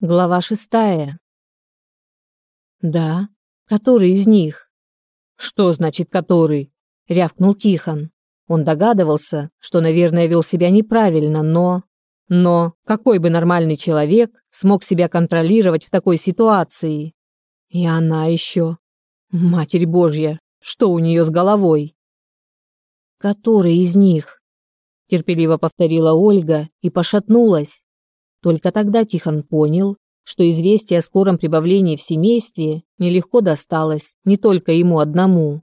Глава шестая. Да, который из них? Что значит который? рявкнул Тихон. Он догадывался, что, наверное, вел себя неправильно, но но какой бы нормальный человек смог себя контролировать в такой ситуации? И она еще. Матерь Божья, что у нее с головой? Который из них? терпеливо повторила Ольга и пошатнулась. Только тогда Тихон понял, что известие о скором прибавлении в семействе нелегко досталось не только ему одному.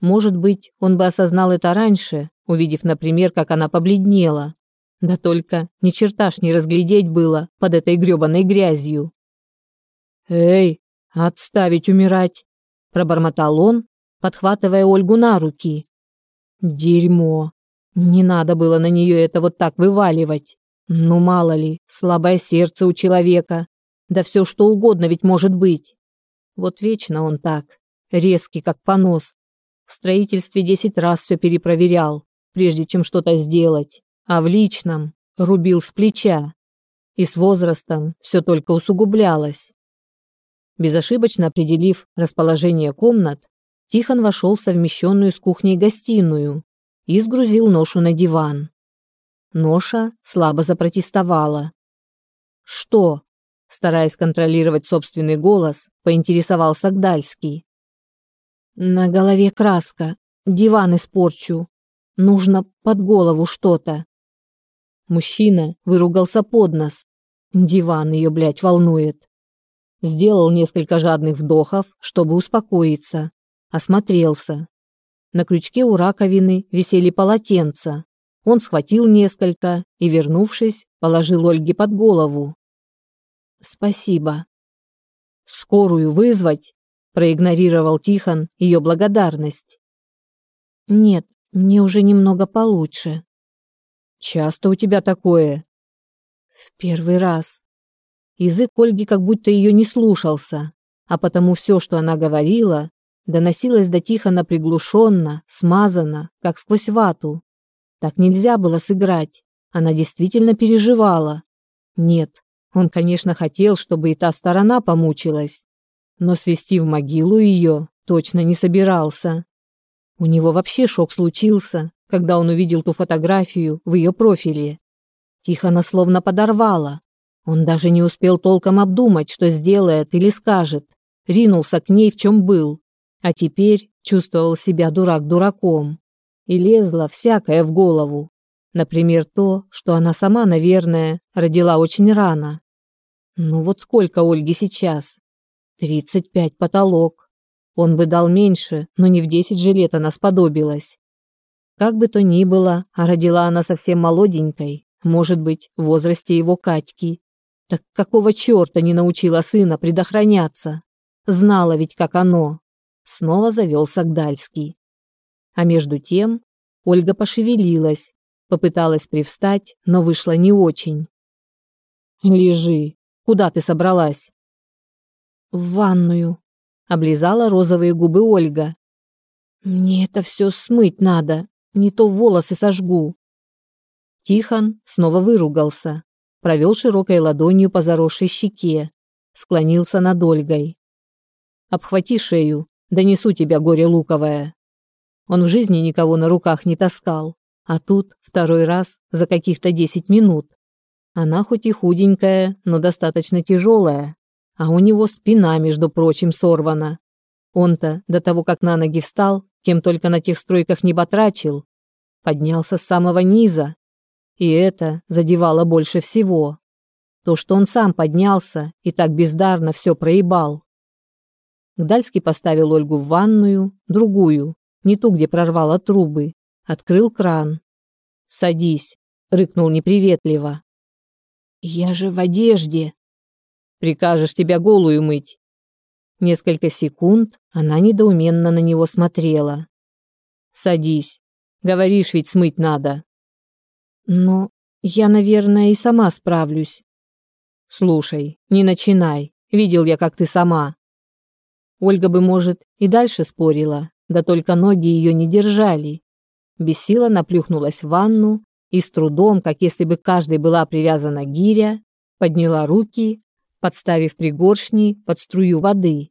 Может быть, он бы осознал это раньше, увидев, например, как она побледнела. Да только ни черта ж не разглядеть было под этой грёбаной грязью. «Эй, отставить умирать!» – пробормотал он, подхватывая Ольгу на руки. «Дерьмо! Не надо было на нее это вот так вываливать!» Ну, мало ли, слабое сердце у человека. Да все что угодно ведь может быть. Вот вечно он так, резкий, как понос. В строительстве десять раз все перепроверял, прежде чем что-то сделать. А в личном рубил с плеча. И с возрастом все только усугублялось. Безошибочно определив расположение комнат, Тихон вошел в совмещенную с кухней гостиную и сгрузил ношу на диван. Ноша слабо запротестовала. «Что?» – стараясь контролировать собственный голос, поинтересовался Гдальский. «На голове краска, диван испорчу. Нужно под голову что-то». Мужчина выругался под нос. Диван ее, блядь, волнует. Сделал несколько жадных вдохов, чтобы успокоиться. Осмотрелся. На крючке у раковины висели полотенца. Он схватил несколько и, вернувшись, положил Ольге под голову. «Спасибо». «Скорую вызвать?» – проигнорировал Тихон ее благодарность. «Нет, мне уже немного получше». «Часто у тебя такое?» «В первый раз». Язык Ольги как будто ее не слушался, а потому все, что она говорила, доносилось до Тихона приглушенно, смазано, как сквозь вату. Так нельзя было сыграть. Она действительно переживала. Нет, он, конечно, хотел, чтобы и та сторона помучилась, но свести в могилу ее точно не собирался. У него вообще шок случился, когда он увидел ту фотографию в ее профиле. Тихона словно подорвала. Он даже не успел толком обдумать, что сделает или скажет. Ринулся к ней в чем был, а теперь чувствовал себя дурак дураком и лезло всякое в голову. Например, то, что она сама, наверное, родила очень рано. Ну вот сколько Ольге сейчас? Тридцать пять потолок. Он бы дал меньше, но не в десять же лет она сподобилась. Как бы то ни было, а родила она совсем молоденькой, может быть, в возрасте его Катьки. Так какого черта не научила сына предохраняться? Знала ведь, как оно. Снова завелся Гдальский. А между тем Ольга пошевелилась, попыталась привстать, но вышло не очень. «Лежи. Куда ты собралась?» «В ванную», — облизала розовые губы Ольга. «Мне это все смыть надо, не то волосы сожгу». Тихон снова выругался, провел широкой ладонью по заросшей щеке, склонился над Ольгой. «Обхвати шею, донесу тебя, горе луковое». Он в жизни никого на руках не таскал, а тут второй раз за каких-то десять минут. Она хоть и худенькая, но достаточно тяжелая, а у него спина, между прочим, сорвана. Он-то до того, как на ноги встал, кем только на тех стройках не батрачил, поднялся с самого низа, и это задевало больше всего. То, что он сам поднялся и так бездарно все проебал. Гдальский поставил Ольгу в ванную, другую, не ту, где прорвало трубы, открыл кран. «Садись», — рыкнул неприветливо. «Я же в одежде». «Прикажешь тебя голую мыть». Несколько секунд она недоуменно на него смотрела. «Садись. Говоришь, ведь смыть надо». «Но я, наверное, и сама справлюсь». «Слушай, не начинай. Видел я, как ты сама». Ольга бы, может, и дальше спорила, да только ноги ее не держали. Бессила наплюхнулась в ванну и с трудом, как если бы каждой была привязана гиря, подняла руки, подставив пригоршни под струю воды.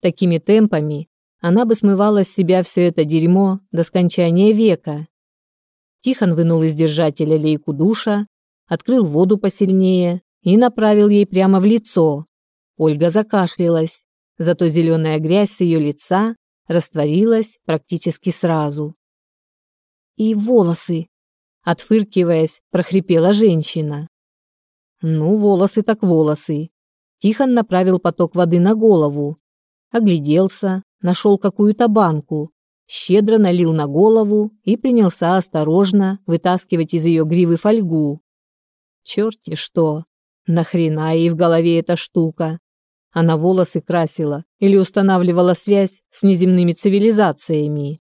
Такими темпами она бы смывала с себя все это дерьмо до скончания века. Тихон вынул из держателя лейку душа, открыл воду посильнее и направил ей прямо в лицо. Ольга закашлялась, зато зеленая грязь с ее лица растворилась практически сразу. «И волосы!» — отфыркиваясь, прохрипела женщина. «Ну, волосы так волосы!» Тихон направил поток воды на голову, огляделся, нашел какую-то банку, щедро налил на голову и принялся осторожно вытаскивать из ее гривы фольгу. Черти что! Нахрена ей в голове эта штука? Она волосы красила или устанавливала связь с неземными цивилизациями.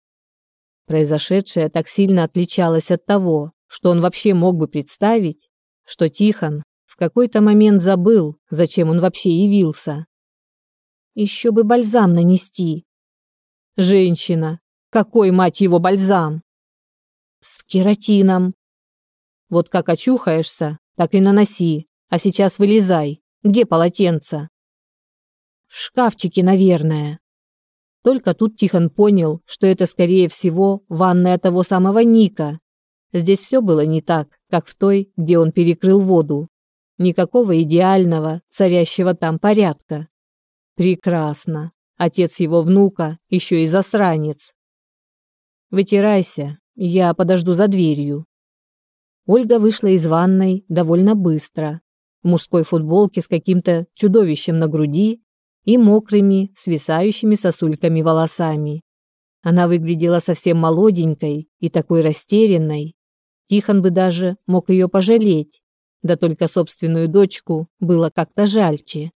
Произошедшее так сильно отличалось от того, что он вообще мог бы представить, что Тихон в какой-то момент забыл, зачем он вообще явился. Еще бы бальзам нанести. Женщина, какой, мать его, бальзам? С кератином. Вот как очухаешься, так и наноси. А сейчас вылезай. Где полотенце? В шкафчике, наверное. Только тут Тихон понял, что это, скорее всего, ванная того самого Ника. Здесь все было не так, как в той, где он перекрыл воду. Никакого идеального, царящего там порядка. Прекрасно. Отец его внука еще и засранец. Вытирайся, я подожду за дверью. Ольга вышла из ванной довольно быстро, в мужской футболке с каким-то чудовищем на груди и мокрыми, свисающими сосульками волосами. Она выглядела совсем молоденькой и такой растерянной. Тихон бы даже мог ее пожалеть, да только собственную дочку было как-то жальче.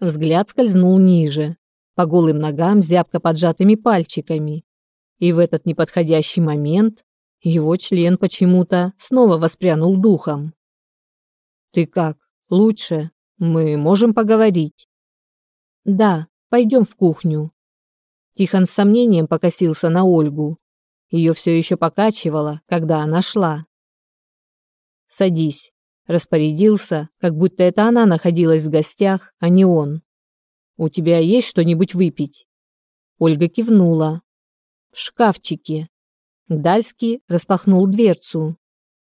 Взгляд скользнул ниже, по голым ногам зябко поджатыми пальчиками, и в этот неподходящий момент его член почему-то снова воспрянул духом. «Ты как? Лучше? Мы можем поговорить?» «Да, пойдем в кухню». Тихон с сомнением покосился на Ольгу. Ее все еще покачивало, когда она шла. «Садись», — распорядился, как будто это она находилась в гостях, а не он. «У тебя есть что-нибудь выпить?» Ольга кивнула. В шкафчике. Гдальский распахнул дверцу.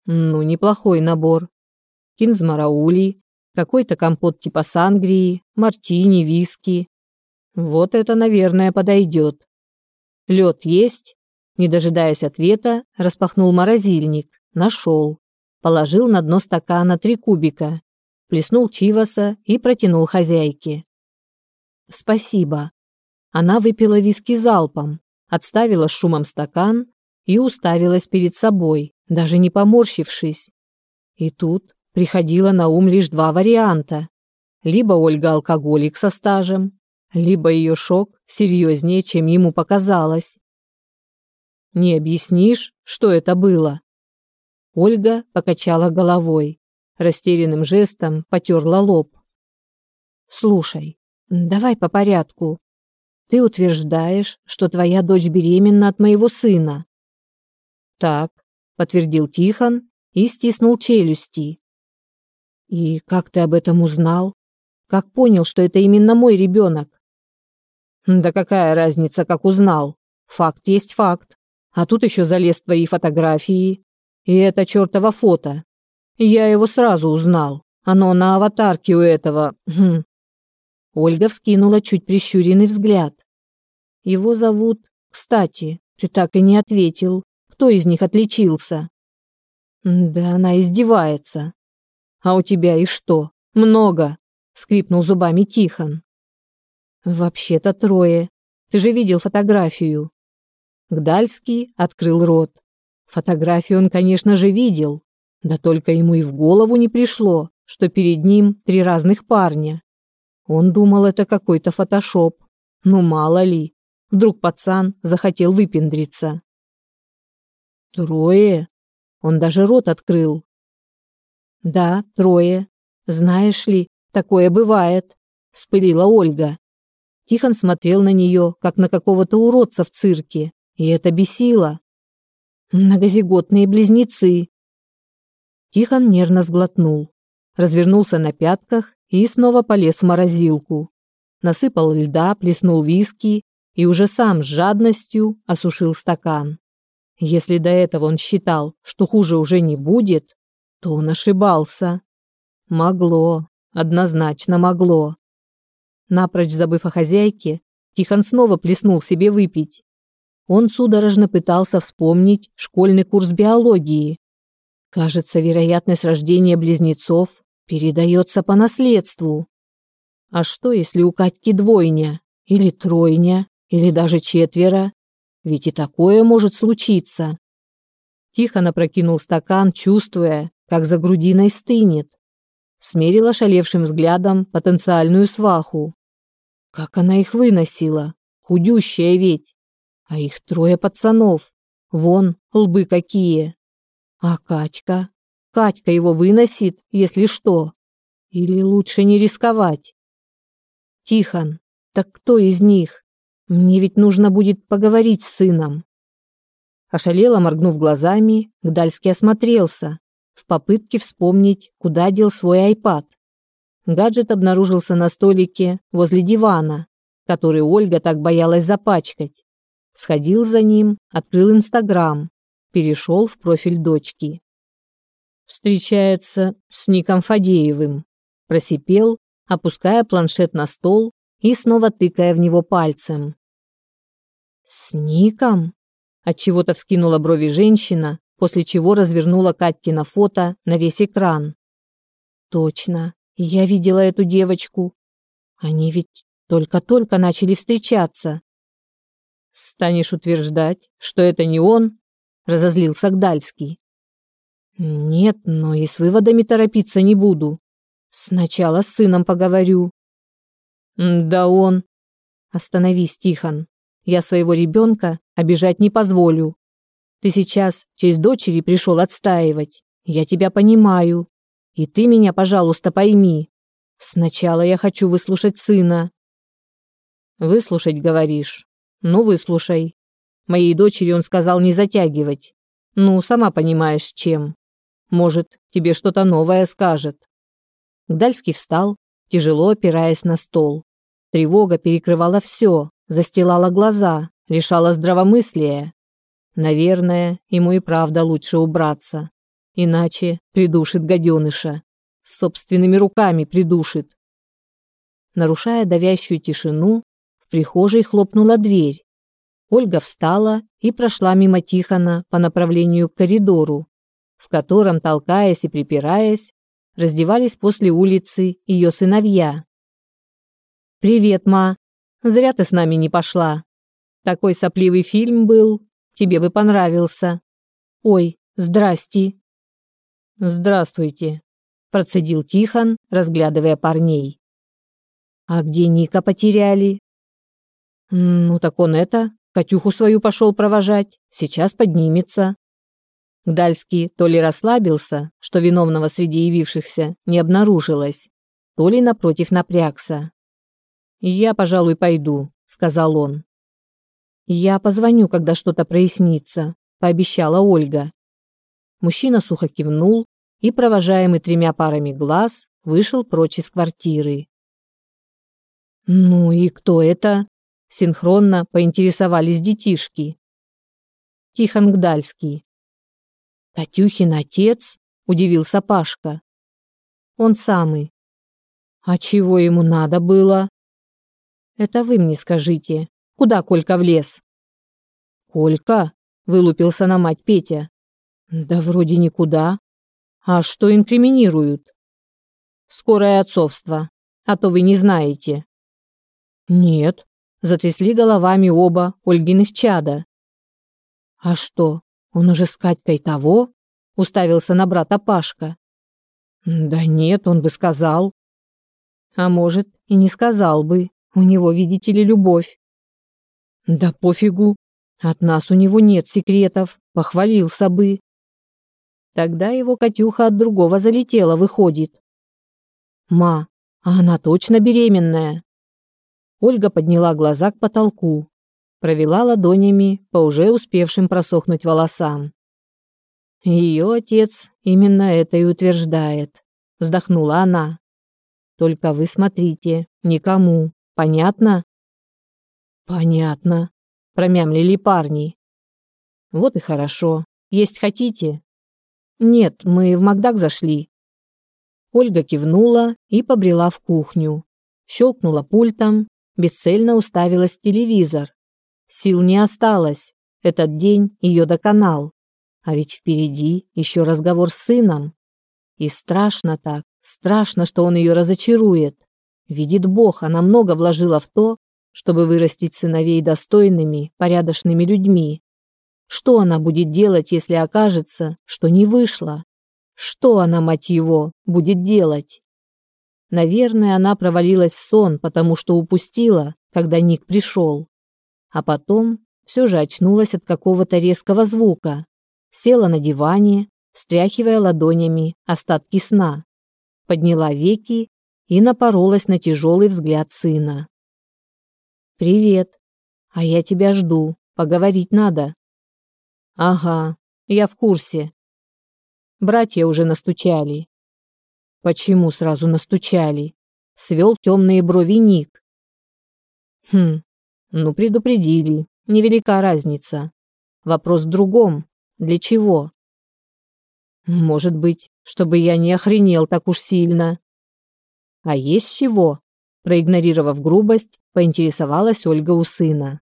Ну, неплохой набор. Кинзмараули, какой-то компот типа сангрии, мартини, виски. Вот это, наверное, подойдет. Лед есть? Не дожидаясь ответа, распахнул морозильник, нашел. Положил на дно стакана три кубика, плеснул чиваса и протянул хозяйке. «Спасибо». Она выпила виски залпом, отставила с шумом стакан и уставилась перед собой, даже не поморщившись. И тут приходило на ум лишь два варианта. Либо Ольга алкоголик со стажем, либо ее шок серьезнее, чем ему показалось. «Не объяснишь, что это было?» Ольга покачала головой, растерянным жестом потерла лоб. «Слушай, давай по порядку. Ты утверждаешь, что твоя дочь беременна от моего сына. Так, подтвердил Тихон и стиснул челюсти. И как ты об этом узнал? Как понял, что это именно мой ребенок? Да какая разница, как узнал? Факт есть факт. А тут еще залез твои фотографии. И это чертово фото. Я его сразу узнал. Оно на аватарке у этого. Хм. Ольга вскинула чуть прищуренный взгляд. Его зовут... Кстати, ты так и не ответил, кто из них отличился. Да она издевается. А у тебя и что? Много, скрипнул зубами Тихон. Вообще-то трое. Ты же видел фотографию. Гдальский открыл рот. Фотографию он, конечно же, видел, да только ему и в голову не пришло, что перед ним три разных парня. Он думал, это какой-то фотошоп. Ну, мало ли. Вдруг пацан захотел выпендриться. Трое? Он даже рот открыл. Да, трое. Знаешь ли, такое бывает, вспылила Ольга. Тихон смотрел на нее, как на какого-то уродца в цирке, и это бесило. Многозиготные близнецы. Тихон нервно сглотнул, развернулся на пятках и снова полез в морозилку. Насыпал льда, плеснул виски и уже сам с жадностью осушил стакан. Если до этого он считал, что хуже уже не будет, то он ошибался. Могло, однозначно могло. Напрочь забыв о хозяйке, Тихон снова плеснул себе выпить. Он судорожно пытался вспомнить школьный курс биологии. Кажется, вероятность рождения близнецов передается по наследству. А что, если у Катьки двойня, или тройня, или даже четверо? Ведь и такое может случиться. Тихо напрокинул стакан, чувствуя, как за грудиной стынет. Смерил ошалевшим взглядом потенциальную сваху. Как она их выносила, худющая ведь. А их трое пацанов. Вон, лбы какие. А Катька? Катька его выносит, если что. Или лучше не рисковать? Тихон, так кто из них? Мне ведь нужно будет поговорить с сыном. Ошалело моргнув глазами, Гдальский осмотрелся, в попытке вспомнить, куда дел свой айпад. Гаджет обнаружился на столике возле дивана, который Ольга так боялась запачкать. Сходил за ним, открыл Инстаграм, перешел в профиль дочки. Встречается с Ником Фадеевым. Просипел, опуская планшет на стол и снова тыкая в него пальцем. «С Ником?» Отчего-то вскинула брови женщина, после чего развернула Катькино фото на весь экран. «Точно, я видела эту девочку. Они ведь только-только начали встречаться. Станешь утверждать, что это не он? Разозлился Гдальский. Нет, но и с выводами торопиться не буду. Сначала с сыном поговорю. Да он... Остановись, Тихон. Я своего ребенка обижать не позволю. Ты сейчас честь дочери пришел отстаивать. Я тебя понимаю. И ты меня, пожалуйста, пойми. Сначала я хочу выслушать сына. Выслушать, говоришь? Ну, выслушай. Моей дочери он сказал не затягивать. Ну, сама понимаешь, чем. Может, тебе что-то новое скажет. Гдальский встал, тяжело опираясь на стол. Тревога перекрывала все, застилала глаза, лишала здравомыслия. Наверное, ему и правда лучше убраться. Иначе придушит гаденыша. Собственными руками придушит. Нарушая давящую тишину, в прихожей хлопнула дверь. Ольга встала и прошла мимо Тихона по направлению к коридору, в котором, толкаясь и припираясь, раздевались после улицы ее сыновья. «Привет, ма! Зря ты с нами не пошла. Такой сопливый фильм был, тебе бы понравился. Ой, здрасте!» «Здравствуйте», – процедил Тихон, разглядывая парней. «А где Ника потеряли?» «Ну так он это, Катюху свою пошел провожать, сейчас поднимется». Гдальский то ли расслабился, что виновного среди явившихся не обнаружилось, то ли напротив напрягся. «Я, пожалуй, пойду», — сказал он. «Я позвоню, когда что-то прояснится», — пообещала Ольга. Мужчина сухо кивнул и, провожаемый тремя парами глаз, вышел прочь из квартиры. «Ну и кто это?» – синхронно поинтересовались детишки. Тихон Гдальский. «Катюхин отец?» – удивился Пашка. «Он самый». «А чего ему надо было?» «Это вы мне скажите, куда Колька влез?» «Колька?» – вылупился на мать Петя. Да вроде никуда. А что инкриминируют? Скорое отцовство. А то вы не знаете. Нет, затрясли головами оба Ольгиных чада. А что, он уже с Катькой того? Уставился на брата Пашка. Да нет, он бы сказал. А может, и не сказал бы. У него, видите ли, любовь. Да пофигу. От нас у него нет секретов. Похвалился бы. Тогда его Катюха от другого залетела, выходит. Ма, а она точно беременная? Ольга подняла глаза к потолку, провела ладонями по уже успевшим просохнуть волосам. Ее отец именно это и утверждает, вздохнула она. Только вы смотрите, никому. Понятно? Понятно, промямлили парни. Вот и хорошо. Есть хотите? Нет, мы в Макдак зашли. Ольга кивнула и побрела в кухню. Щелкнула пультом, бесцельно уставилась в телевизор. Сил не осталось. Этот день ее доконал. А ведь впереди еще разговор с сыном. И страшно так, страшно, что он ее разочарует. Видит Бог, она много вложила в то, чтобы вырастить сыновей достойными, порядочными людьми. Что она будет делать, если окажется, что не вышло? Что она, мать его, будет делать? Наверное, она провалилась в сон, потому что упустила, когда Ник пришел. А потом все же очнулась от какого-то резкого звука. Села на диване, стряхивая ладонями остатки сна. Подняла веки и напоролась на тяжелый взгляд сына. «Привет. А я тебя жду. Поговорить надо». «Ага, я в курсе. Братья уже настучали». «Почему сразу настучали?» Свел темные брови Ник. «Хм, ну предупредили. Невелика разница. Вопрос в другом. Для чего?» «Может быть, чтобы я не охренел так уж сильно». «А есть чего?» Проигнорировав грубость, поинтересовалась Ольга у сына.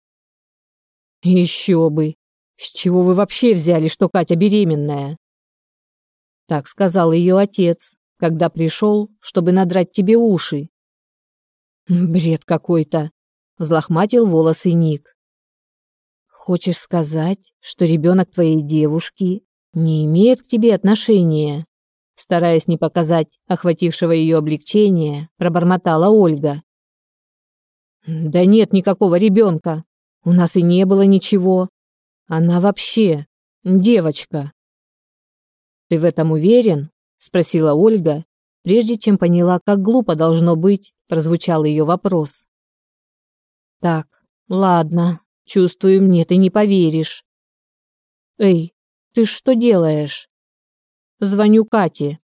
«Еще бы! С чего вы вообще взяли, что Катя беременная?» Так сказал ее отец, когда пришел, чтобы надрать тебе уши. «Бред какой-то!» — взлохматил волосы Ник. «Хочешь сказать, что ребенок твоей девушки не имеет к тебе отношения?» Стараясь не показать охватившего ее облегчения, пробормотала Ольга. Да нет никакого ребенка. У нас и не было ничего. Она вообще девочка. Ты в этом уверен? спросила Ольга, прежде чем поняла, как глупо должно быть, прозвучал ее вопрос. Так, ладно, чувствую, мне ты не поверишь. Эй, ты что делаешь? Звоню Кате.